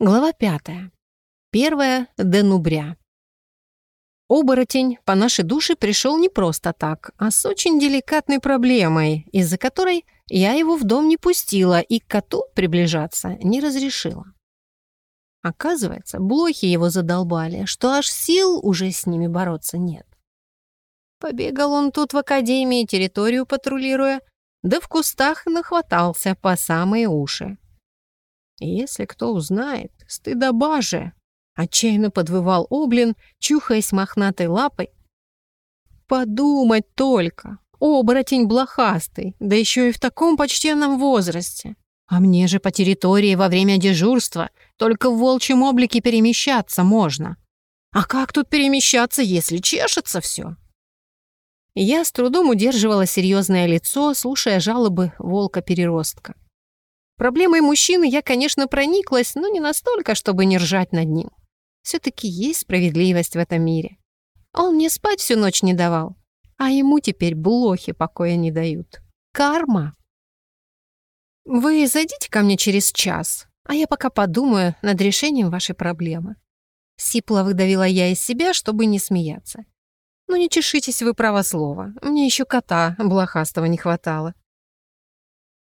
Глава пятая. Первая денубря. Оборотень по нашей душе пришел не просто так, а с очень деликатной проблемой, из-за которой я его в дом не пустила и к коту приближаться не разрешила. Оказывается, блохи его задолбали, что аж сил уже с ними бороться нет. Побегал он тут в академии, территорию патрулируя, да в кустах нахватался по самые уши. Если кто узнает, стыдоба же!» Отчаянно подвывал Облин, чухаясь мохнатой лапой. «Подумать только! Оборотень блохастый, да еще и в таком почтенном возрасте! А мне же по территории во время дежурства только в волчьем облике перемещаться можно. А как тут перемещаться, если чешется все?» Я с трудом удерживала серьезное лицо, слушая жалобы волка-переростка. Проблемой мужчины я, конечно, прониклась, но не настолько, чтобы не ржать над ним. Все-таки есть справедливость в этом мире. Он мне спать всю ночь не давал, а ему теперь блохи покоя не дают. Карма. Вы зайдите ко мне через час, а я пока подумаю над решением вашей проблемы. Сипло выдавила я из себя, чтобы не смеяться. Ну не чешитесь вы право слова, мне еще кота блохастого не хватало.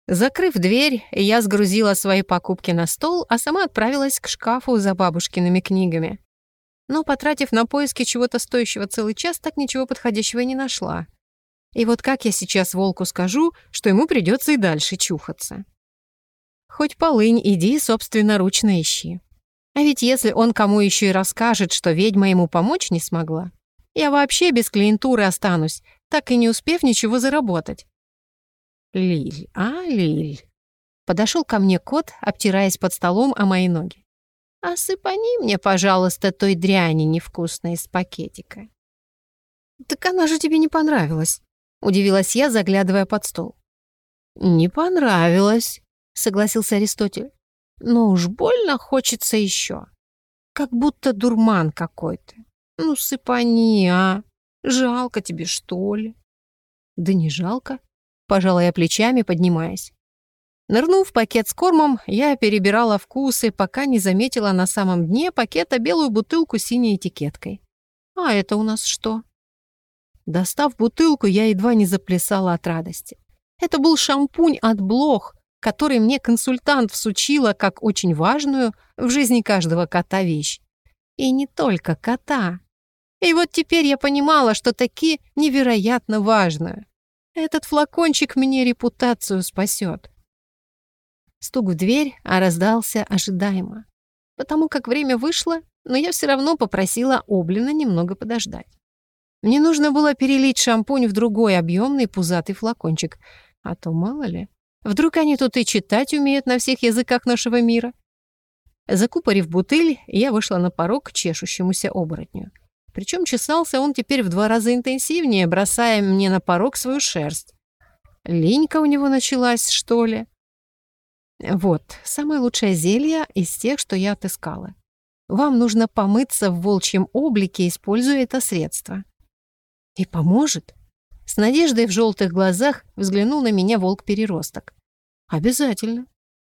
Закрыв дверь, я сгрузила свои покупки на стол, а сама отправилась к шкафу за бабушкиными книгами. Но, потратив на поиски чего-то стоящего целый час, так ничего подходящего не нашла. И вот как я сейчас волку скажу, что ему придется и дальше чухаться? Хоть полынь, иди собственноручно ищи. А ведь если он кому еще и расскажет, что ведьма ему помочь не смогла, я вообще без клиентуры останусь, так и не успев ничего заработать. Лиль, а, Лиль. Подошел ко мне кот, обтираясь под столом о мои ноги. «Осыпани мне, пожалуйста, той дряни невкусной из пакетика». «Так она же тебе не понравилась», — удивилась я, заглядывая под стол. «Не понравилась», — согласился Аристотель. «Но уж больно хочется еще. Как будто дурман какой-то. Ну, сыпани, а? Жалко тебе, что ли?» «Да не жалко», пожала я плечами, поднимаясь. Нырнув в пакет с кормом, я перебирала вкусы, пока не заметила на самом дне пакета белую бутылку с синей этикеткой. «А это у нас что?» Достав бутылку, я едва не заплясала от радости. Это был шампунь от блох, который мне консультант всучила как очень важную в жизни каждого кота вещь. И не только кота. И вот теперь я понимала, что таки невероятно важную. Этот флакончик мне репутацию спасет. Стук в дверь, а раздался ожидаемо. Потому как время вышло, но я все равно попросила Облина немного подождать. Мне нужно было перелить шампунь в другой объемный пузатый флакончик. А то мало ли, вдруг они тут и читать умеют на всех языках нашего мира. Закупорив бутыль, я вышла на порог к чешущемуся оборотню. Причем чесался он теперь в два раза интенсивнее, бросая мне на порог свою шерсть. Линька у него началась, что ли? Вот, самое лучшее зелье из тех, что я отыскала. Вам нужно помыться в волчьем облике, используя это средство. И поможет? С надеждой в желтых глазах взглянул на меня волк-переросток. Обязательно.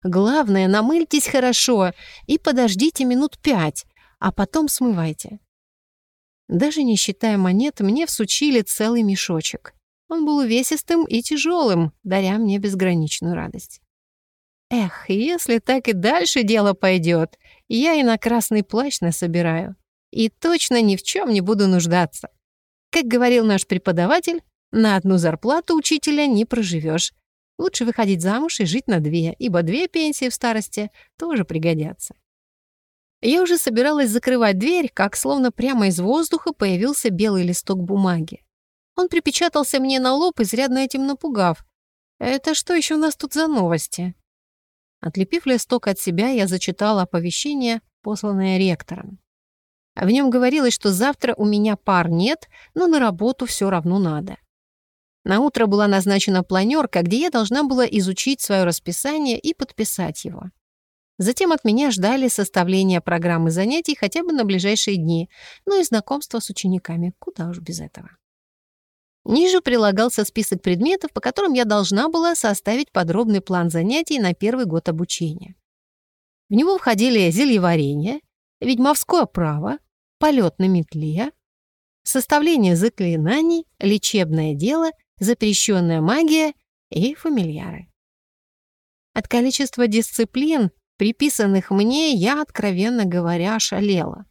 Главное, намыльтесь хорошо и подождите минут пять, а потом смывайте. Даже не считая монет, мне всучили целый мешочек. Он был увесистым и тяжелым, даря мне безграничную радость. Эх, если так и дальше дело пойдет, я и на красный плащ насобираю. И точно ни в чем не буду нуждаться. Как говорил наш преподаватель, на одну зарплату учителя не проживешь. Лучше выходить замуж и жить на две, ибо две пенсии в старости тоже пригодятся. Я уже собиралась закрывать дверь, как словно прямо из воздуха появился белый листок бумаги. Он припечатался мне на лоб, изрядно этим напугав. «Это что еще у нас тут за новости?» Отлепив листок от себя, я зачитала оповещение, посланное ректором. В нем говорилось, что завтра у меня пар нет, но на работу все равно надо. На утро была назначена планерка, где я должна была изучить свое расписание и подписать его. Затем от меня ждали составления программы занятий хотя бы на ближайшие дни, ну и знакомство с учениками, куда уж без этого. Ниже прилагался список предметов, по которым я должна была составить подробный план занятий на первый год обучения. В него входили зельеварение, ведьмовское право, полет на метле, составление заклинаний, лечебное дело, запрещенная магия и фамильяры. От количества дисциплин, приписанных мне, я, откровенно говоря, шалела.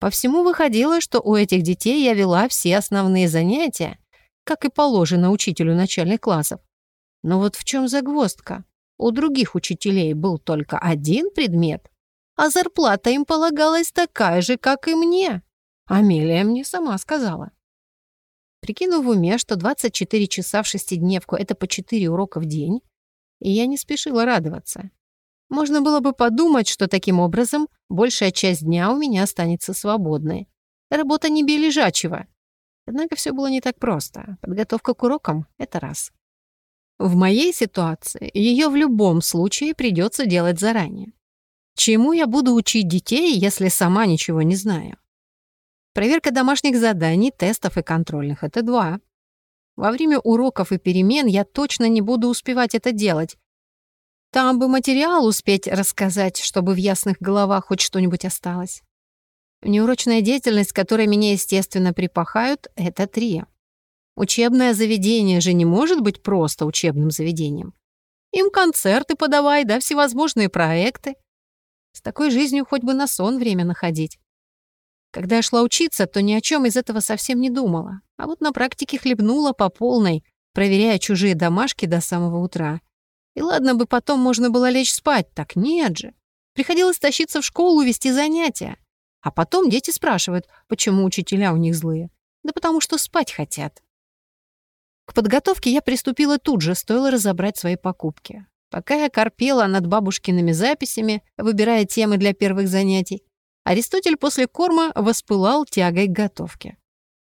По всему выходило, что у этих детей я вела все основные занятия, как и положено учителю начальных классов. Но вот в чем загвоздка? У других учителей был только один предмет, а зарплата им полагалась такая же, как и мне. Амелия мне сама сказала. Прикинув в уме, что 24 часа в шестидневку — это по 4 урока в день, и я не спешила радоваться. Можно было бы подумать, что таким образом большая часть дня у меня останется свободной. Работа не бей лежачего. Однако все было не так просто. Подготовка к урокам — это раз. В моей ситуации ее в любом случае придется делать заранее. Чему я буду учить детей, если сама ничего не знаю? Проверка домашних заданий, тестов и контрольных — это два. Во время уроков и перемен я точно не буду успевать это делать. Там бы материал успеть рассказать, чтобы в ясных головах хоть что-нибудь осталось. Неурочная деятельность, которой меня, естественно, припахают, — это три. Учебное заведение же не может быть просто учебным заведением. Им концерты подавай, да всевозможные проекты. С такой жизнью хоть бы на сон время находить. Когда я шла учиться, то ни о чем из этого совсем не думала. А вот на практике хлебнула по полной, проверяя чужие домашки до самого утра. И ладно бы потом можно было лечь спать, так нет же. Приходилось тащиться в школу, вести занятия. А потом дети спрашивают, почему учителя у них злые. Да потому что спать хотят. К подготовке я приступила тут же, стоило разобрать свои покупки. Пока я корпела над бабушкиными записями, выбирая темы для первых занятий, Аристотель после корма воспылал тягой к готовке.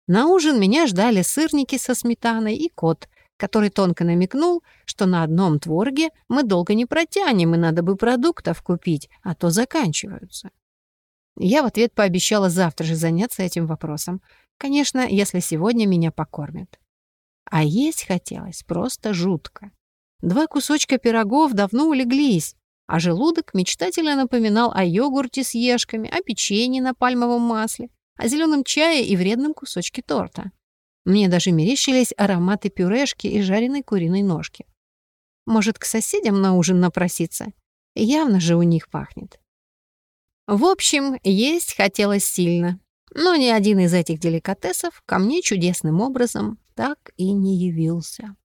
На ужин меня ждали сырники со сметаной и кот, который тонко намекнул, что на одном творге мы долго не протянем, и надо бы продуктов купить, а то заканчиваются. Я в ответ пообещала завтра же заняться этим вопросом. Конечно, если сегодня меня покормят. А есть хотелось просто жутко. Два кусочка пирогов давно улеглись, а желудок мечтательно напоминал о йогурте с ешками, о печенье на пальмовом масле, о зеленом чае и вредном кусочке торта. Мне даже мерещились ароматы пюрешки и жареной куриной ножки. Может, к соседям на ужин напроситься? Явно же у них пахнет. В общем, есть хотелось сильно. Но ни один из этих деликатесов ко мне чудесным образом так и не явился.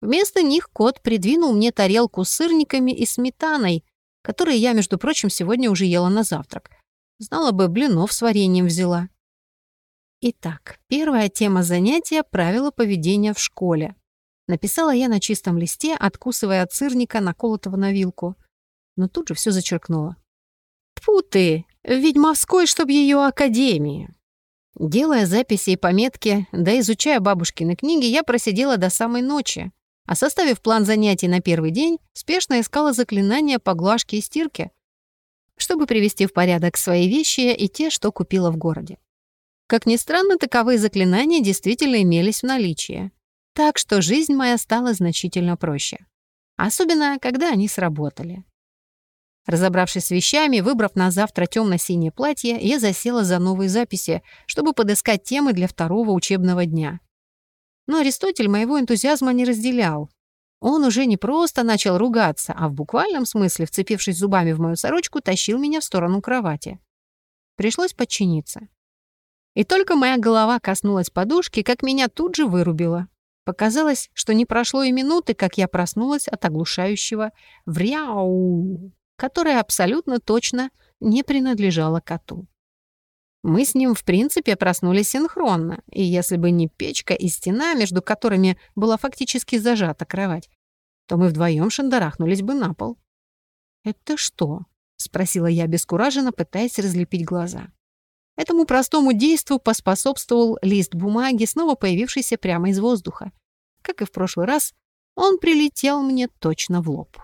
Вместо них кот придвинул мне тарелку с сырниками и сметаной, которые я, между прочим, сегодня уже ела на завтрак. Знала бы, блинов с вареньем взяла. Итак, первая тема занятия — правила поведения в школе. Написала я на чистом листе, откусывая от сырника, наколотого на вилку. Но тут же все зачеркнула. Тьфу ты, ведьмовской, чтоб ее академии. Делая записи и пометки, да изучая бабушкины книги, я просидела до самой ночи, а составив план занятий на первый день, спешно искала заклинания по глажке и стирке, чтобы привести в порядок свои вещи и те, что купила в городе. Как ни странно, таковые заклинания действительно имелись в наличии. Так что жизнь моя стала значительно проще. Особенно, когда они сработали. Разобравшись с вещами, выбрав на завтра темно-синее платье, я засела за новые записи, чтобы подыскать темы для второго учебного дня. Но Аристотель моего энтузиазма не разделял. Он уже не просто начал ругаться, а в буквальном смысле, вцепившись зубами в мою сорочку, тащил меня в сторону кровати. Пришлось подчиниться. И только моя голова коснулась подушки, как меня тут же вырубило. Показалось, что не прошло и минуты, как я проснулась от оглушающего «вряу», которое абсолютно точно не принадлежало коту. Мы с ним, в принципе, проснулись синхронно, и если бы не печка и стена, между которыми была фактически зажата кровать, то мы вдвоем шандарахнулись бы на пол. «Это что?» — спросила я обескураженно, пытаясь разлепить глаза. Этому простому действу поспособствовал лист бумаги, снова появившийся прямо из воздуха. Как и в прошлый раз, он прилетел мне точно в лоб.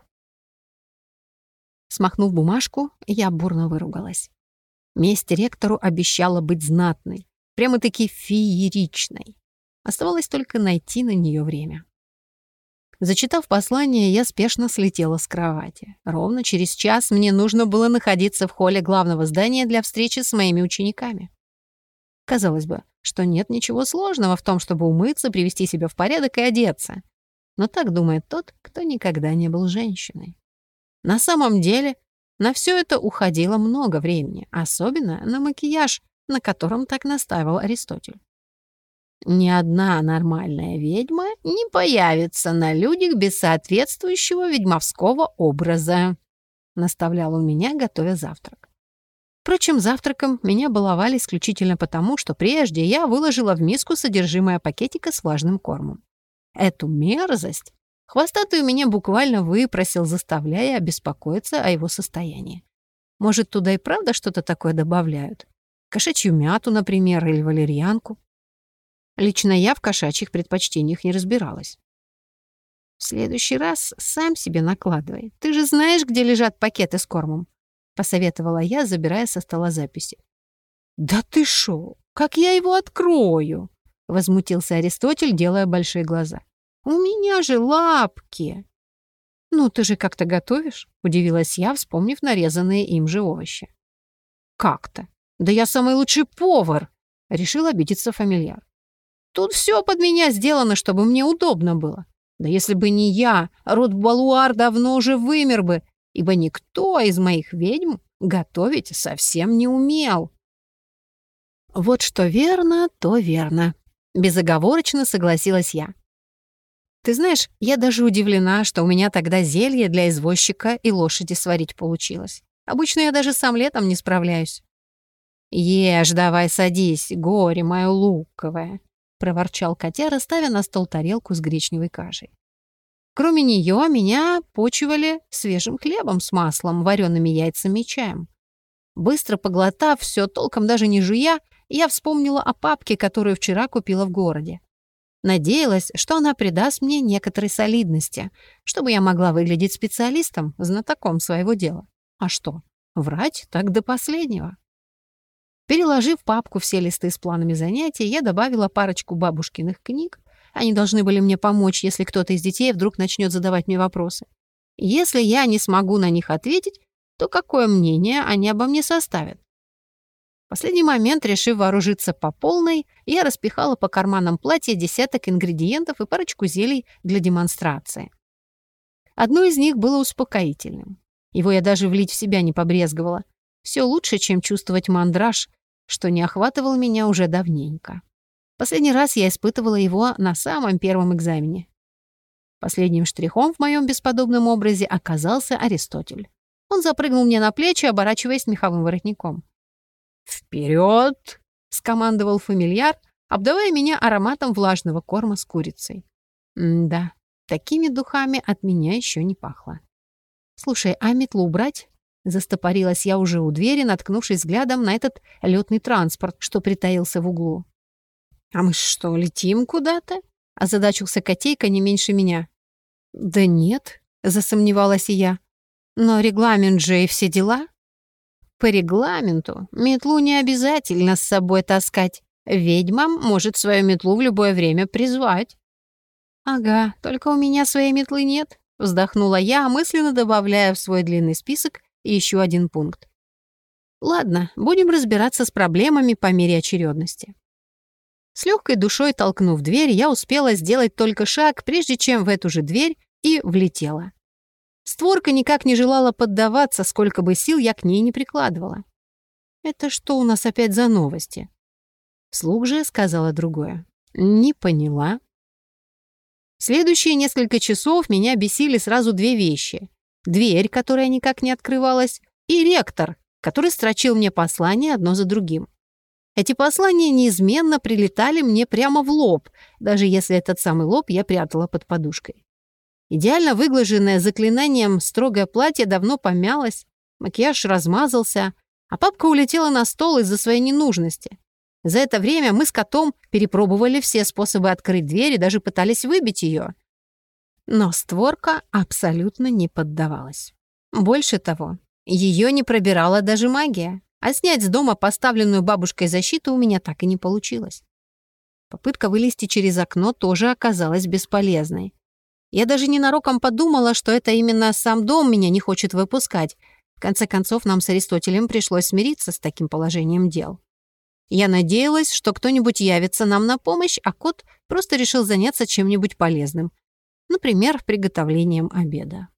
Смахнув бумажку, я бурно выругалась. Месть ректору обещала быть знатной, прямо-таки фееричной. Оставалось только найти на нее время. Зачитав послание, я спешно слетела с кровати. Ровно через час мне нужно было находиться в холле главного здания для встречи с моими учениками. Казалось бы, что нет ничего сложного в том, чтобы умыться, привести себя в порядок и одеться. Но так думает тот, кто никогда не был женщиной. На самом деле, на все это уходило много времени, особенно на макияж, на котором так настаивал Аристотель. Ни одна нормальная ведьма не появится на людях без соответствующего ведьмовского образа», — наставлял он меня, готовя завтрак. Впрочем, завтраком меня баловали исключительно потому, что прежде я выложила в миску содержимое пакетика с влажным кормом. Эту мерзость хвостатый у меня буквально выпросил, заставляя обеспокоиться о его состоянии. Может, туда и правда что-то такое добавляют? Кошачью мяту, например, или валерьянку? Лично я в кошачьих предпочтениях не разбиралась. В следующий раз сам себе накладывай. Ты же знаешь, где лежат пакеты с кормом, посоветовала я, забирая со стола записи. Да ты шо? Как я его открою? возмутился Аристотель, делая большие глаза. У меня же лапки. Ну, ты же как-то готовишь? удивилась я, вспомнив нарезанные им же овощи. Как-то? Да я самый лучший повар, решил обидеться фамильяр. Тут все под меня сделано, чтобы мне удобно было. Да если бы не я, род Балуар давно уже вымер бы, ибо никто из моих ведьм готовить совсем не умел. Вот что верно, то верно. Безоговорочно согласилась я. Ты знаешь, я даже удивлена, что у меня тогда зелье для извозчика и лошади сварить получилось. Обычно я даже сам летом не справляюсь. Ешь давай, садись, горе мое луковое. — проворчал котяра, ставя на стол тарелку с гречневой кашей. Кроме нее меня почивали свежим хлебом с маслом, вареными яйцами и чаем. Быстро поглотав все, толком даже не жуя, я вспомнила о папке, которую вчера купила в городе. Надеялась, что она придаст мне некоторой солидности, чтобы я могла выглядеть специалистом, знатоком своего дела. А что, врать так до последнего. Переложив папку все листы с планами занятий, я добавила парочку бабушкиных книг. Они должны были мне помочь, если кто-то из детей вдруг начнет задавать мне вопросы. Если я не смогу на них ответить, то какое мнение они обо мне составят? В последний момент, решив вооружиться по полной, я распихала по карманам платья десяток ингредиентов и парочку зелий для демонстрации. Одно из них было успокоительным. Его я даже влить в себя не побрезговала. Все лучше, чем чувствовать мандраж, что не охватывал меня уже давненько. Последний раз я испытывала его на самом первом экзамене. Последним штрихом в моем бесподобном образе оказался Аристотель. Он запрыгнул мне на плечи, оборачиваясь меховым воротником. «Вперед!» — скомандовал фамильяр, обдавая меня ароматом влажного корма с курицей. М да, такими духами от меня еще не пахло. «Слушай, а метлу убрать?» Застопорилась я уже у двери, наткнувшись взглядом на этот летный транспорт, что притаился в углу. «А мы что, летим куда-то?» — озадачился котейка не меньше меня. «Да нет», — засомневалась и я. «Но регламент же и все дела». «По регламенту метлу не обязательно с собой таскать. Ведьмам может свою метлу в любое время призвать». «Ага, только у меня своей метлы нет», — вздохнула я, мысленно добавляя в свой длинный список и еще один пункт. Ладно, будем разбираться с проблемами по мере очередности. С легкой душой толкнув дверь, я успела сделать только шаг, прежде чем в эту же дверь и влетела. Створка никак не желала поддаваться, сколько бы сил я к ней не прикладывала. «Это что у нас опять за новости?» Слуг же сказала другое. «Не поняла». Следующие несколько часов меня бесили сразу две вещи дверь, которая никак не открывалась, и ректор, который строчил мне послания одно за другим. Эти послания неизменно прилетали мне прямо в лоб, даже если этот самый лоб я прятала под подушкой. Идеально выглаженное заклинанием строгое платье давно помялось, макияж размазался, а папка улетела на стол из-за своей ненужности. За это время мы с котом перепробовали все способы открыть дверь и даже пытались выбить ее. Но створка абсолютно не поддавалась. Больше того, ее не пробирала даже магия, а снять с дома поставленную бабушкой защиту у меня так и не получилось. Попытка вылезти через окно тоже оказалась бесполезной. Я даже ненароком подумала, что это именно сам дом меня не хочет выпускать. В конце концов, нам с Аристотелем пришлось смириться с таким положением дел. Я надеялась, что кто-нибудь явится нам на помощь, а кот просто решил заняться чем-нибудь полезным. Например, приготовлением обеда.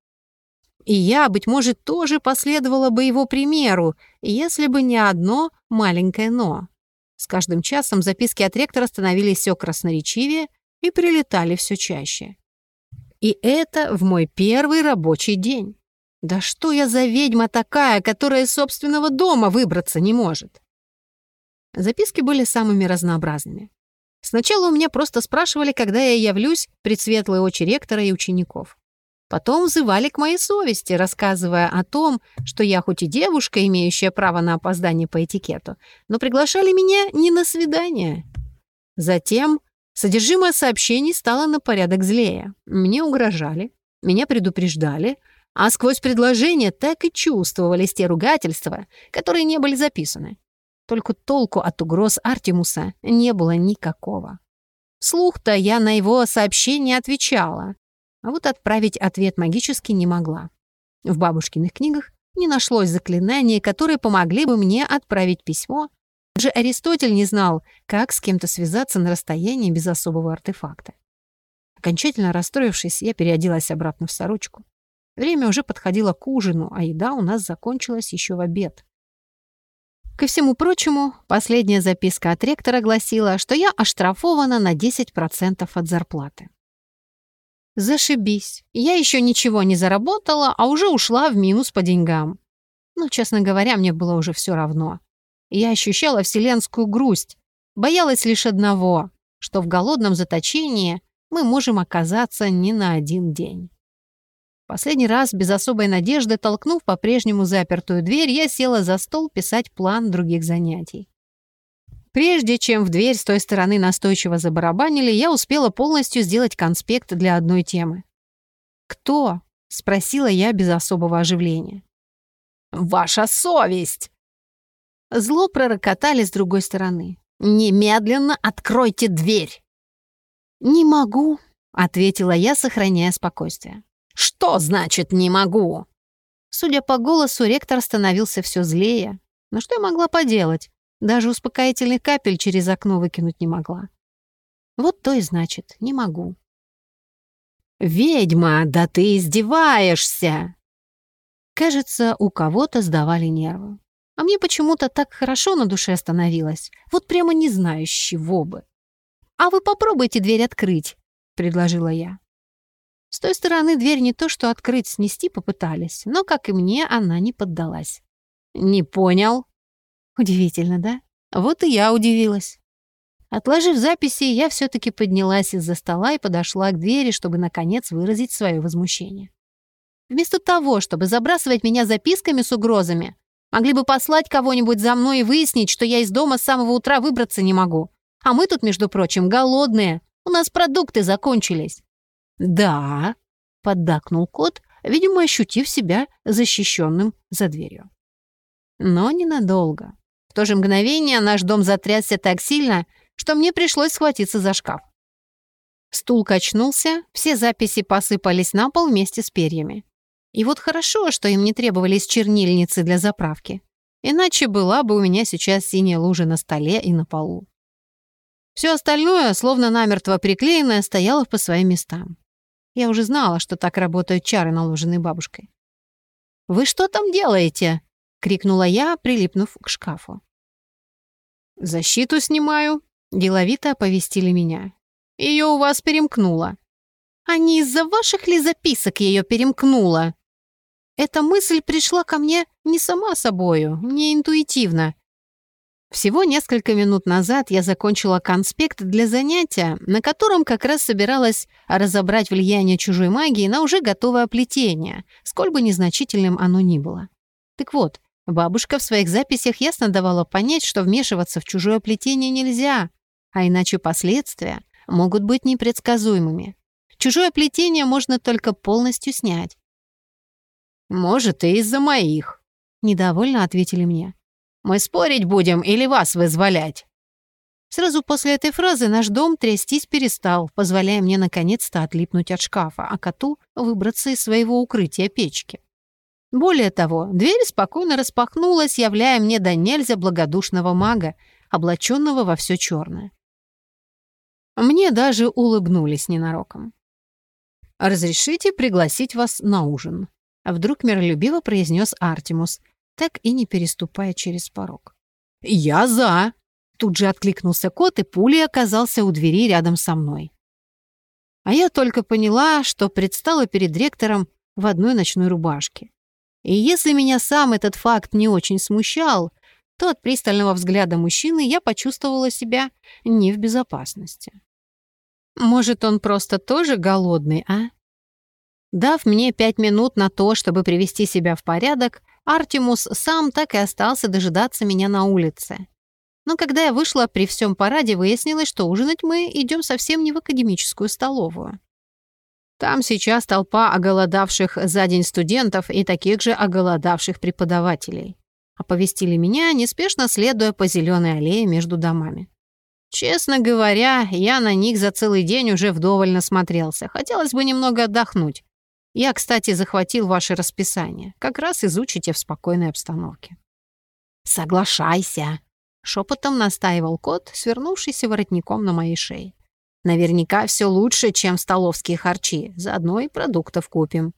И я, быть может, тоже последовала бы его примеру, если бы не одно маленькое «но». С каждым часом записки от ректора становились все красноречивее и прилетали все чаще. И это в мой первый рабочий день. Да что я за ведьма такая, которая из собственного дома выбраться не может? Записки были самыми разнообразными. Сначала у меня просто спрашивали, когда я явлюсь пред светлые очи ректора и учеников. Потом взывали к моей совести, рассказывая о том, что я хоть и девушка, имеющая право на опоздание по этикету, но приглашали меня не на свидание. Затем содержимое сообщений стало на порядок злее. Мне угрожали, меня предупреждали, а сквозь предложения так и чувствовались те ругательства, которые не были записаны. Только толку от угроз Артемуса не было никакого. Слух-то я на его сообщение отвечала, а вот отправить ответ магически не могла. В бабушкиных книгах не нашлось заклинаний, которые помогли бы мне отправить письмо. Даже Аристотель не знал, как с кем-то связаться на расстоянии без особого артефакта. Окончательно расстроившись, я переоделась обратно в сорочку. Время уже подходило к ужину, а еда у нас закончилась еще в обед. Ко всему прочему, последняя записка от ректора гласила, что я оштрафована на 10% от зарплаты. Зашибись. Я еще ничего не заработала, а уже ушла в минус по деньгам. Но, честно говоря, мне было уже все равно. Я ощущала вселенскую грусть. Боялась лишь одного, что в голодном заточении мы можем оказаться не на один день. Последний раз, без особой надежды, толкнув по-прежнему запертую дверь, я села за стол писать план других занятий. Прежде чем в дверь с той стороны настойчиво забарабанили, я успела полностью сделать конспект для одной темы. «Кто?» — спросила я без особого оживления. «Ваша совесть!» Зло пророкотали с другой стороны. «Немедленно откройте дверь!» «Не могу», — ответила я, сохраняя спокойствие. «Что значит «не могу»?» Судя по голосу, ректор становился все злее. Но что я могла поделать? Даже успокоительных капель через окно выкинуть не могла. Вот то и значит, не могу. «Ведьма, да ты издеваешься!» Кажется, у кого-то сдавали нервы. А мне почему-то так хорошо на душе становилось. Вот прямо не знаю, с чего бы. «А вы попробуйте дверь открыть», — предложила я. С той стороны дверь не то что открыть, снести попытались, но, как и мне, она не поддалась. «Не понял». Удивительно, да? Вот и я удивилась. Отложив записи, я все-таки поднялась из-за стола и подошла к двери, чтобы, наконец, выразить свое возмущение. Вместо того, чтобы забрасывать меня записками с угрозами, могли бы послать кого-нибудь за мной и выяснить, что я из дома с самого утра выбраться не могу. А мы тут, между прочим, голодные. У нас продукты закончились. «Да», — поддакнул кот, видимо, ощутив себя защищенным за дверью. Но ненадолго. В то же мгновение наш дом затрясся так сильно, что мне пришлось схватиться за шкаф. Стул качнулся, все записи посыпались на пол вместе с перьями. И вот хорошо, что им не требовались чернильницы для заправки. Иначе была бы у меня сейчас синяя лужа на столе и на полу. Все остальное, словно намертво приклеенное, стояло по своим местам. Я уже знала, что так работают чары, наложенные бабушкой. «Вы что там делаете?» — крикнула я, прилипнув к шкафу. «Защиту снимаю», — деловито оповестили меня. «Ее у вас перемкнуло». «А не из-за ваших ли записок ее перемкнуло?» Эта мысль пришла ко мне не сама собою, не интуитивно. Всего несколько минут назад я закончила конспект для занятия, на котором как раз собиралась разобрать влияние чужой магии на уже готовое плетение, сколь бы незначительным оно ни было. Так вот, бабушка в своих записях ясно давала понять, что вмешиваться в чужое плетение нельзя, а иначе последствия могут быть непредсказуемыми. Чужое плетение можно только полностью снять. «Может, и из-за моих», — недовольно ответили мне. Мы спорить будем или вас вызволять?» Сразу после этой фразы наш дом трястись перестал, позволяя мне наконец-то отлипнуть от шкафа, а коту выбраться из своего укрытия печки. Более того, дверь спокойно распахнулась, являя мне до нельзя благодушного мага, облаченного во все черное. Мне даже улыбнулись ненароком. «Разрешите пригласить вас на ужин», — вдруг миролюбиво произнес Артемус, так и не переступая через порог. «Я за!» Тут же откликнулся кот, и пулей оказался у двери рядом со мной. А я только поняла, что предстала перед ректором в одной ночной рубашке. И если меня сам этот факт не очень смущал, то от пристального взгляда мужчины я почувствовала себя не в безопасности. Может, он просто тоже голодный, а? Дав мне пять минут на то, чтобы привести себя в порядок, Артемус сам так и остался дожидаться меня на улице. Но когда я вышла при всем параде, выяснилось, что ужинать мы идем совсем не в академическую столовую. Там сейчас толпа оголодавших за день студентов и таких же оголодавших преподавателей. Оповестили меня, неспешно следуя по зеленой аллее между домами. Честно говоря, я на них за целый день уже вдоволь насмотрелся. Хотелось бы немного отдохнуть. Я, кстати, захватил ваше расписание. Как раз изучите в спокойной обстановке. «Соглашайся», Шепотом настаивал кот, свернувшийся воротником на моей шее. Наверняка все лучше, чем столовские харчи. Заодно и продуктов купим.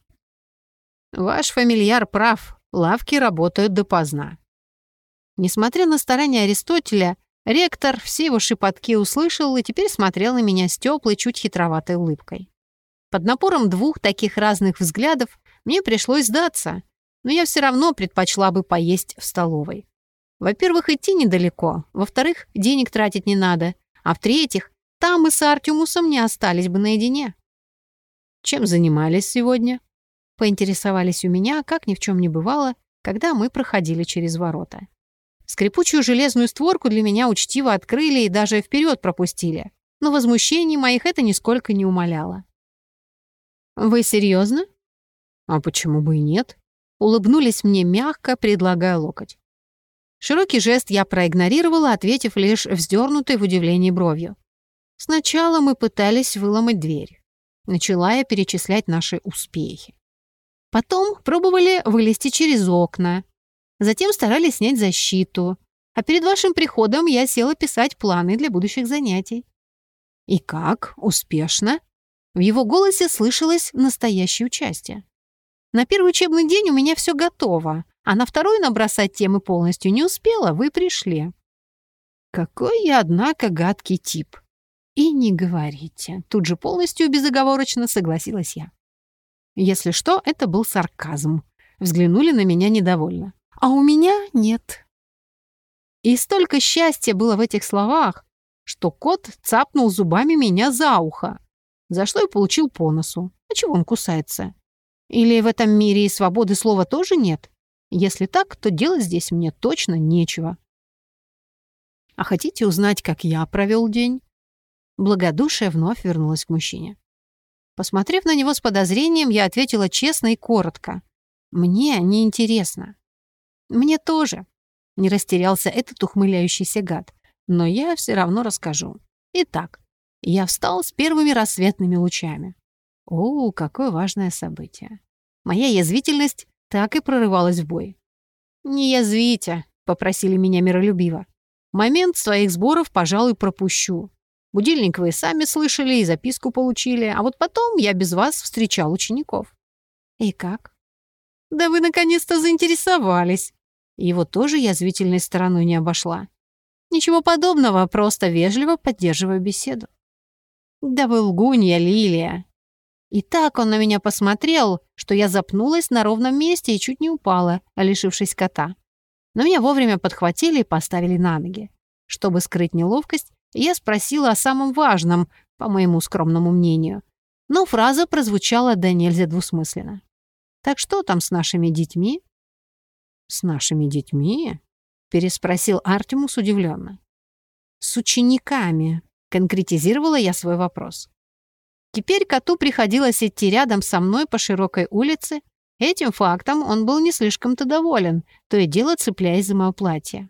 Ваш фамильяр прав. Лавки работают допоздна. Несмотря на старания Аристотеля, ректор все его шепотки услышал и теперь смотрел на меня с теплой, чуть хитроватой улыбкой. Под напором двух таких разных взглядов мне пришлось сдаться, но я все равно предпочла бы поесть в столовой. Во-первых, идти недалеко. Во-вторых, денег тратить не надо. А в-третьих, там мы с Артемусом не остались бы наедине. Чем занимались сегодня? Поинтересовались у меня, как ни в чем не бывало, когда мы проходили через ворота. Скрипучую железную створку для меня учтиво открыли и даже вперед пропустили. Но возмущений моих это нисколько не умаляло. «Вы серьезно? «А почему бы и нет?» Улыбнулись мне мягко, предлагая локоть. Широкий жест я проигнорировала, ответив лишь вздернутой в удивлении бровью. Сначала мы пытались выломать дверь. Начала я перечислять наши успехи. Потом пробовали вылезти через окна. Затем старались снять защиту. А перед вашим приходом я села писать планы для будущих занятий. И как? Успешно? В его голосе слышалось настоящее участие. На первый учебный день у меня все готово, а на второй набросать темы полностью не успела, вы пришли. Какой я, однако, гадкий тип. И не говорите. Тут же полностью безоговорочно согласилась я. Если что, это был сарказм. Взглянули на меня недовольно. А у меня нет. И столько счастья было в этих словах, что кот цапнул зубами меня за ухо, за что и получил по носу. А чего он кусается? Или в этом мире и свободы слова тоже нет? Если так, то делать здесь мне точно нечего. А хотите узнать, как я провел день? Благодушие вновь вернулось к мужчине. Посмотрев на него с подозрением, я ответила честно и коротко. «Мне неинтересно». «Мне тоже», — не растерялся этот ухмыляющийся гад. «Но я все равно расскажу. Итак, я встал с первыми рассветными лучами. О, какое важное событие. Моя язвительность так и прорывалась в бой. «Не язвите», — попросили меня миролюбиво. «Момент своих сборов, пожалуй, пропущу. Будильник вы сами слышали и записку получили, а вот потом я без вас встречал учеников». «И как?» «Да вы наконец-то заинтересовались». Его тоже язвительной стороной не обошла. Ничего подобного, просто вежливо поддерживаю беседу. «Да вы лгунья, Лилия!» И так он на меня посмотрел, что я запнулась на ровном месте и чуть не упала, лишившись кота. Но меня вовремя подхватили и поставили на ноги. Чтобы скрыть неловкость, я спросила о самом важном, по моему скромному мнению. Но фраза прозвучала до нельзя двусмысленно. «Так что там с нашими детьми?» «С нашими детьми?» — переспросил Артемус удивленно. «С учениками», — конкретизировала я свой вопрос. Теперь коту приходилось идти рядом со мной по широкой улице. Этим фактом он был не слишком-то доволен, то и дело цепляясь за мое платье.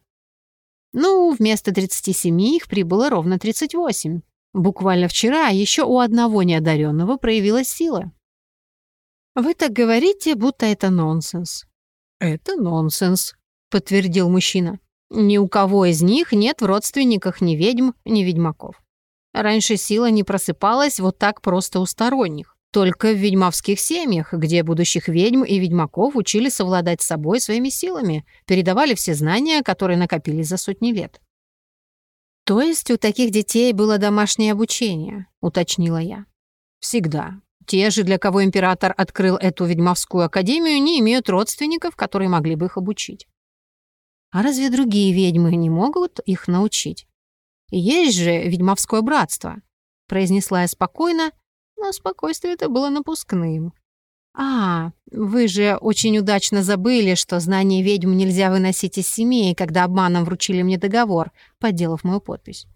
Ну, вместо 37 их прибыло ровно 38. Буквально вчера еще у одного неодаренного проявилась сила. Вы так говорите, будто это нонсенс. Это нонсенс, подтвердил мужчина. Ни у кого из них нет в родственниках ни ведьм, ни ведьмаков. Раньше сила не просыпалась вот так просто у сторонних. Только в ведьмовских семьях, где будущих ведьм и ведьмаков учили совладать с собой своими силами, передавали все знания, которые накопились за сотни лет. «То есть у таких детей было домашнее обучение?» — уточнила я. «Всегда. Те же, для кого император открыл эту ведьмовскую академию, не имеют родственников, которые могли бы их обучить. А разве другие ведьмы не могут их научить? Есть же ведьмовское братство», — произнесла я спокойно, но спокойствие это было напускным. «А, вы же очень удачно забыли, что знание ведьм нельзя выносить из семьи, когда обманом вручили мне договор, подделав мою подпись».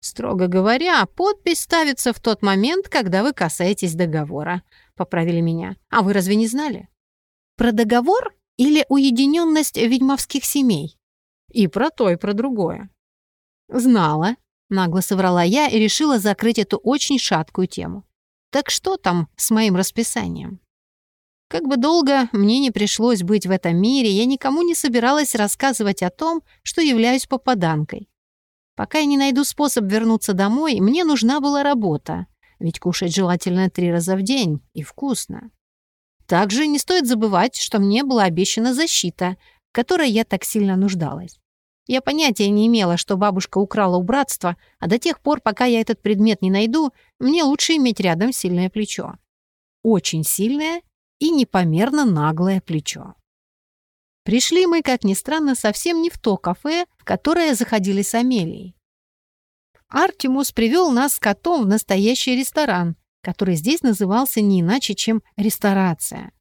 «Строго говоря, подпись ставится в тот момент, когда вы касаетесь договора», — поправили меня. «А вы разве не знали?» «Про договор или уединенность ведьмовских семей?» «И про то, и про другое». «Знала», Нагло соврала я и решила закрыть эту очень шаткую тему. Так что там с моим расписанием? Как бы долго мне не пришлось быть в этом мире, я никому не собиралась рассказывать о том, что являюсь попаданкой. Пока я не найду способ вернуться домой, мне нужна была работа, ведь кушать желательно три раза в день и вкусно. Также не стоит забывать, что мне была обещана защита, в которой я так сильно нуждалась. Я понятия не имела, что бабушка украла у братства, а до тех пор, пока я этот предмет не найду, мне лучше иметь рядом сильное плечо. Очень сильное и непомерно наглое плечо. Пришли мы, как ни странно, совсем не в то кафе, в которое заходили с Амелией. Артемус привел нас с котом в настоящий ресторан, который здесь назывался не иначе, чем «ресторация».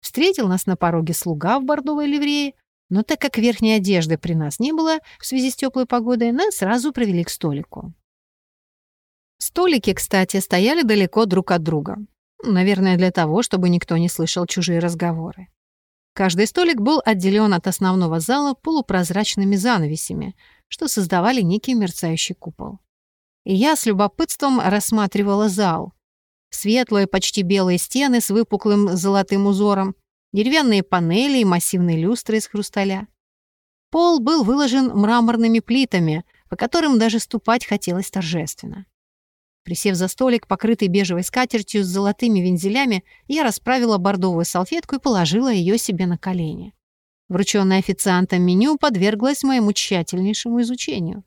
Встретил нас на пороге слуга в бордовой ливрее, но так как верхней одежды при нас не было в связи с теплой погодой, нас сразу провели к столику. Столики, кстати, стояли далеко друг от друга. Наверное, для того, чтобы никто не слышал чужие разговоры. Каждый столик был отделен от основного зала полупрозрачными занавесями, что создавали некий мерцающий купол. И я с любопытством рассматривала зал. Светлые, почти белые стены с выпуклым золотым узором, деревянные панели и массивные люстры из хрусталя. Пол был выложен мраморными плитами, по которым даже ступать хотелось торжественно. Присев за столик, покрытый бежевой скатертью с золотыми вензелями, я расправила бордовую салфетку и положила ее себе на колени. Врученное официантом меню подверглось моему тщательнейшему изучению.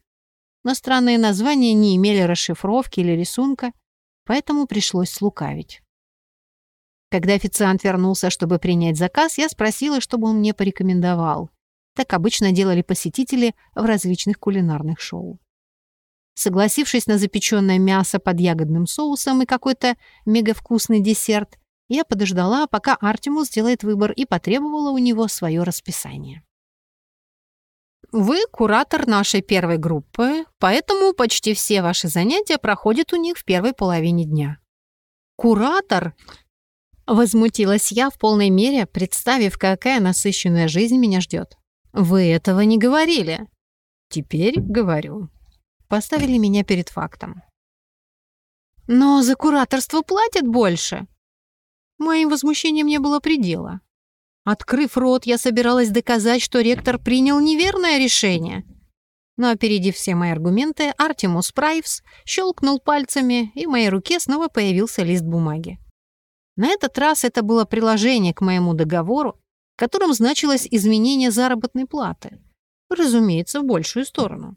Но странные названия не имели расшифровки или рисунка, поэтому пришлось слукавить. Когда официант вернулся, чтобы принять заказ, я спросила, чтобы он мне порекомендовал. Так обычно делали посетители в различных кулинарных шоу. Согласившись на запеченное мясо под ягодным соусом и какой-то мегавкусный десерт, я подождала, пока Артемус сделает выбор и потребовала у него свое расписание. Вы куратор нашей первой группы, поэтому почти все ваши занятия проходят у них в первой половине дня. Куратор Возмутилась я в полной мере, представив, какая насыщенная жизнь меня ждет. «Вы этого не говорили». «Теперь говорю». Поставили меня перед фактом. «Но за кураторство платят больше». Моим возмущением не было предела. Открыв рот, я собиралась доказать, что ректор принял неверное решение. Но, опередив все мои аргументы, Артемус Прайвс щелкнул пальцами, и в моей руке снова появился лист бумаги. На этот раз это было приложение к моему договору, в котором значилось изменение заработной платы. Разумеется, в большую сторону.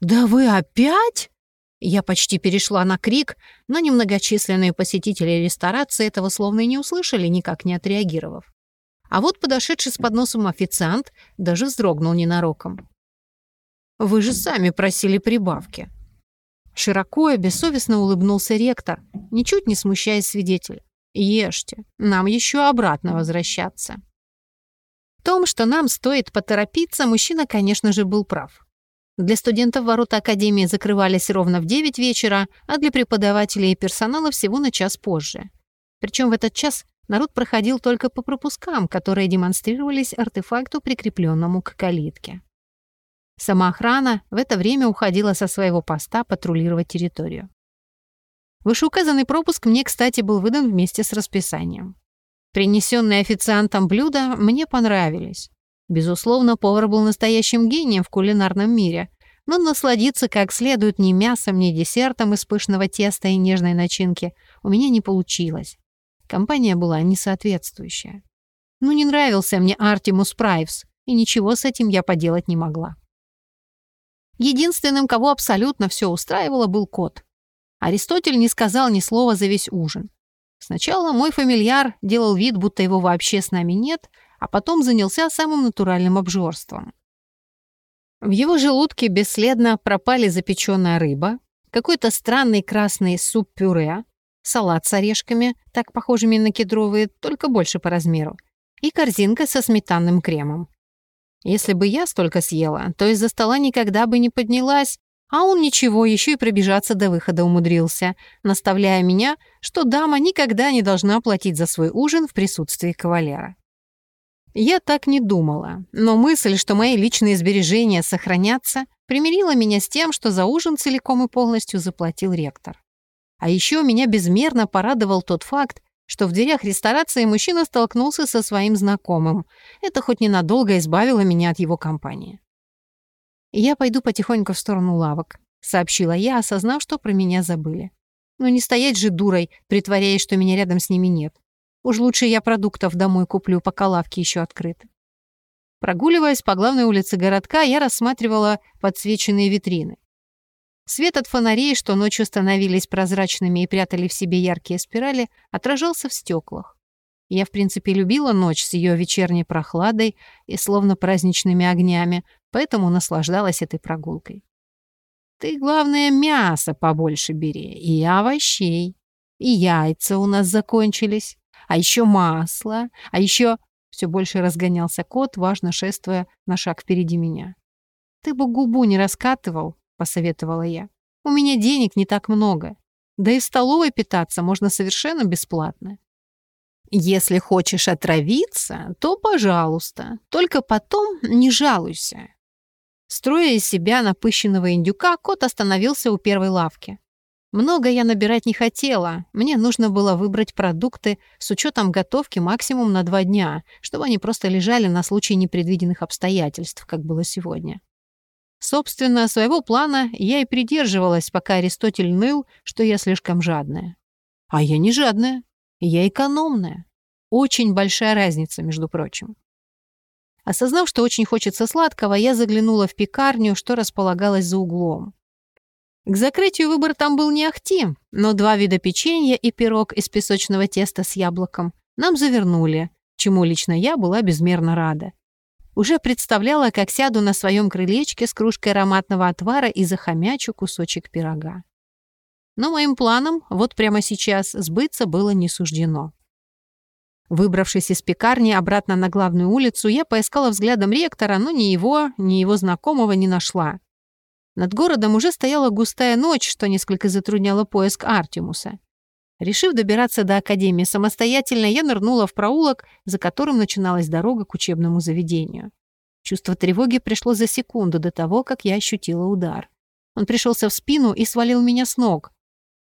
«Да вы опять?» Я почти перешла на крик, но немногочисленные посетители ресторации этого словно и не услышали, никак не отреагировав. А вот подошедший с подносом официант даже вздрогнул ненароком. «Вы же сами просили прибавки». Широко и бессовестно улыбнулся ректор, ничуть не смущаясь свидетеля. Ешьте, нам еще обратно возвращаться. В том, что нам стоит поторопиться, мужчина, конечно же, был прав. Для студентов ворота Академии закрывались ровно в 9 вечера, а для преподавателей и персонала всего на час позже. Причем в этот час народ проходил только по пропускам, которые демонстрировались артефакту, прикрепленному к калитке. Сама охрана в это время уходила со своего поста патрулировать территорию. Вышеуказанный пропуск мне, кстати, был выдан вместе с расписанием. Принесенные официантом блюда мне понравились. Безусловно, повар был настоящим гением в кулинарном мире, но насладиться как следует ни мясом, ни десертом из пышного теста и нежной начинки у меня не получилось. Компания была несоответствующая. Ну, не нравился мне Артемус Прайвс, и ничего с этим я поделать не могла. Единственным, кого абсолютно все устраивало, был кот. Аристотель не сказал ни слова за весь ужин. Сначала мой фамильяр делал вид, будто его вообще с нами нет, а потом занялся самым натуральным обжорством. В его желудке бесследно пропали запеченная рыба, какой-то странный красный суп-пюре, салат с орешками, так похожими на кедровые, только больше по размеру, и корзинка со сметанным кремом. Если бы я столько съела, то из-за стола никогда бы не поднялась, а он ничего, еще и пробежаться до выхода умудрился, наставляя меня, что дама никогда не должна платить за свой ужин в присутствии кавалера. Я так не думала, но мысль, что мои личные сбережения сохранятся, примирила меня с тем, что за ужин целиком и полностью заплатил ректор. А еще меня безмерно порадовал тот факт, что в дверях ресторации мужчина столкнулся со своим знакомым. Это хоть ненадолго избавило меня от его компании. «Я пойду потихоньку в сторону лавок», — сообщила я, осознав, что про меня забыли. «Ну не стоять же дурой, притворяясь, что меня рядом с ними нет. Уж лучше я продуктов домой куплю, пока лавки еще открыты». Прогуливаясь по главной улице городка, я рассматривала подсвеченные витрины. Свет от фонарей, что ночью становились прозрачными и прятали в себе яркие спирали, отражался в стеклах. Я, в принципе, любила ночь с ее вечерней прохладой и словно праздничными огнями, поэтому наслаждалась этой прогулкой. Ты, главное, мясо побольше бери, и овощей, и яйца у нас закончились, а еще масло, а еще... Все больше разгонялся кот, важно шествуя на шаг впереди меня. Ты бы губу не раскатывал, — посоветовала я. «У меня денег не так много. Да и в столовой питаться можно совершенно бесплатно. Если хочешь отравиться, то пожалуйста, только потом не жалуйся». Строя из себя напыщенного индюка, кот остановился у первой лавки. Много я набирать не хотела. Мне нужно было выбрать продукты с учетом готовки максимум на два дня, чтобы они просто лежали на случай непредвиденных обстоятельств, как было сегодня. Собственно, своего плана я и придерживалась, пока Аристотель ныл, что я слишком жадная. А я не жадная, я экономная. Очень большая разница, между прочим. Осознав, что очень хочется сладкого, я заглянула в пекарню, что располагалась за углом. К закрытию выбор там был не ахти, но два вида печенья и пирог из песочного теста с яблоком нам завернули, чему лично я была безмерно рада. Уже представляла, как сяду на своем крылечке с кружкой ароматного отвара и захомячу кусочек пирога. Но моим планам вот прямо сейчас сбыться было не суждено. Выбравшись из пекарни обратно на главную улицу, я поискала взглядом ректора, но ни его, ни его знакомого не нашла. Над городом уже стояла густая ночь, что несколько затрудняло поиск Артемуса. Решив добираться до академии самостоятельно, я нырнула в проулок, за которым начиналась дорога к учебному заведению. Чувство тревоги пришло за секунду до того, как я ощутила удар. Он пришелся в спину и свалил меня с ног.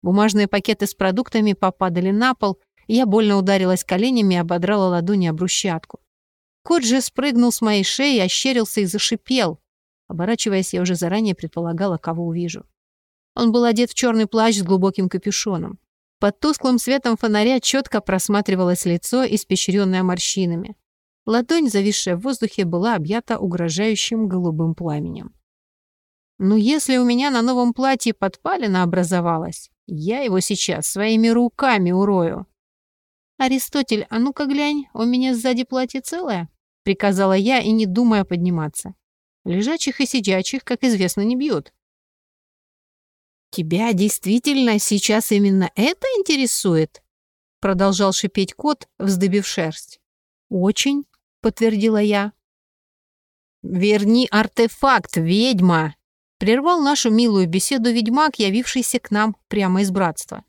Бумажные пакеты с продуктами попадали на пол, и я больно ударилась коленями и ободрала ладони об брусчатку. Кот же спрыгнул с моей шеи, ощерился и зашипел. Оборачиваясь, я уже заранее предполагала, кого увижу. Он был одет в черный плащ с глубоким капюшоном. Под тусклым светом фонаря четко просматривалось лицо, испещренное морщинами. Ладонь, зависшая в воздухе, была объята угрожающим голубым пламенем. «Ну, если у меня на новом платье подпалина образовалась, я его сейчас своими руками урою». «Аристотель, а ну-ка глянь, у меня сзади платье целое?» — приказала я и не думая подниматься. Лежачих и сидячих, как известно, не бьют. «Тебя действительно сейчас именно это интересует?» Продолжал шипеть кот, вздыбив шерсть. «Очень», — подтвердила я. «Верни артефакт, ведьма!» Прервал нашу милую беседу ведьмак, явившийся к нам прямо из братства.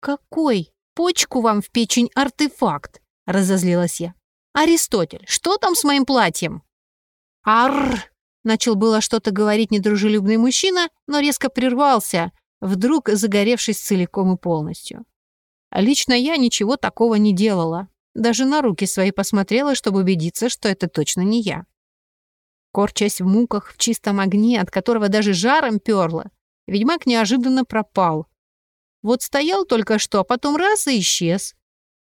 «Какой? Почку вам в печень артефакт!» — разозлилась я. «Аристотель, что там с моим платьем?» «Арр!» Начал было что-то говорить недружелюбный мужчина, но резко прервался, вдруг загоревшись целиком и полностью. Лично я ничего такого не делала. Даже на руки свои посмотрела, чтобы убедиться, что это точно не я. Корчась в муках, в чистом огне, от которого даже жаром перло, ведьмак неожиданно пропал. Вот стоял только что, а потом раз и исчез.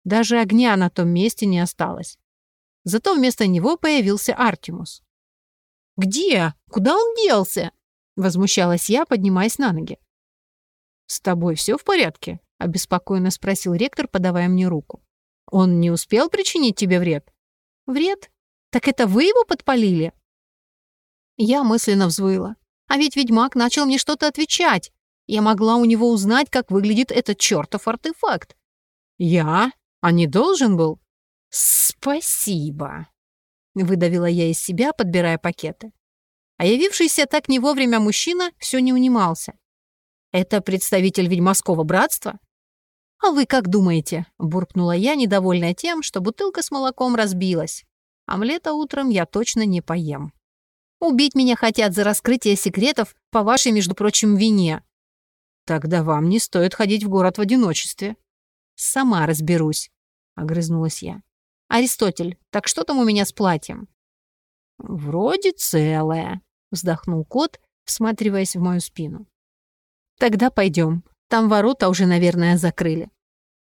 Даже огня на том месте не осталось. Зато вместо него появился Артемус. «Где? Куда он делся?» — возмущалась я, поднимаясь на ноги. «С тобой все в порядке?» — обеспокоенно спросил ректор, подавая мне руку. «Он не успел причинить тебе вред?» «Вред? Так это вы его подпалили?» Я мысленно взвыла. А ведь ведьмак начал мне что-то отвечать. Я могла у него узнать, как выглядит этот чертов артефакт. «Я? А не должен был?» «Спасибо», — выдавила я из себя, подбирая пакеты. А явившийся так не вовремя мужчина все не унимался. «Это представитель ведьмовского братства?» «А вы как думаете?» — буркнула я, недовольная тем, что бутылка с молоком разбилась. Омлета утром я точно не поем. Убить меня хотят за раскрытие секретов по вашей, между прочим, вине. Тогда вам не стоит ходить в город в одиночестве. Сама разберусь, огрызнулась я. Аристотель, так что там у меня с платьем? Вроде целое, вздохнул кот, всматриваясь в мою спину. Тогда пойдем. Там ворота уже, наверное, закрыли.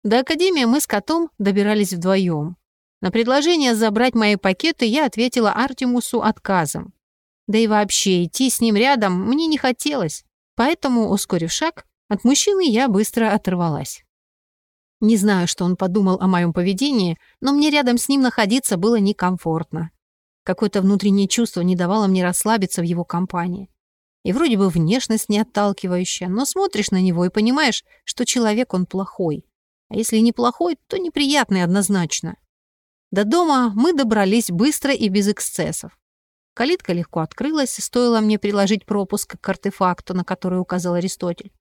До академии мы с котом добирались вдвоем. На предложение забрать мои пакеты я ответила Артемусу отказом. Да и вообще, идти с ним рядом мне не хотелось. Поэтому, ускорив шаг, от мужчины я быстро оторвалась. Не знаю, что он подумал о моем поведении, но мне рядом с ним находиться было некомфортно. Какое-то внутреннее чувство не давало мне расслабиться в его компании. И вроде бы внешность не отталкивающая, но смотришь на него и понимаешь, что человек он плохой. А если не плохой, то неприятный однозначно. До дома мы добрались быстро и без эксцессов. Калитка легко открылась, стоило мне приложить пропуск к артефакту, на который указал Аристотель.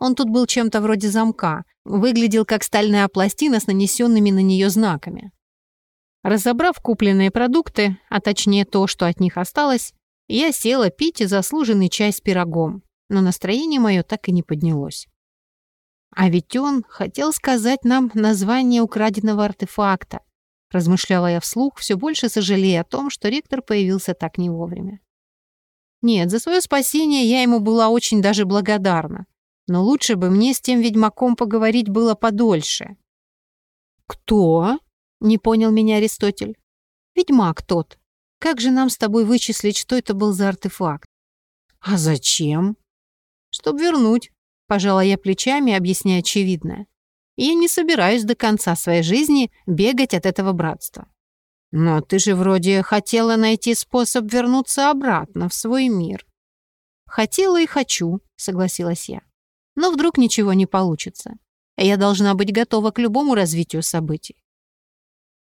Он тут был чем-то вроде замка, выглядел как стальная пластина с нанесенными на нее знаками. Разобрав купленные продукты, а точнее то, что от них осталось, я села пить заслуженный чай с пирогом, но настроение мое так и не поднялось. А ведь он хотел сказать нам название украденного артефакта, размышляла я вслух, все больше сожалея о том, что ректор появился так не вовремя. Нет, за свое спасение я ему была очень даже благодарна, но лучше бы мне с тем ведьмаком поговорить было подольше. «Кто?» — не понял меня Аристотель. «Ведьмак тот. Как же нам с тобой вычислить, что это был за артефакт?» «А зачем?» «Чтоб вернуть», — пожала я плечами, объясняя очевидное я не собираюсь до конца своей жизни бегать от этого братства. Но ты же вроде хотела найти способ вернуться обратно в свой мир. Хотела и хочу, согласилась я. Но вдруг ничего не получится. Я должна быть готова к любому развитию событий.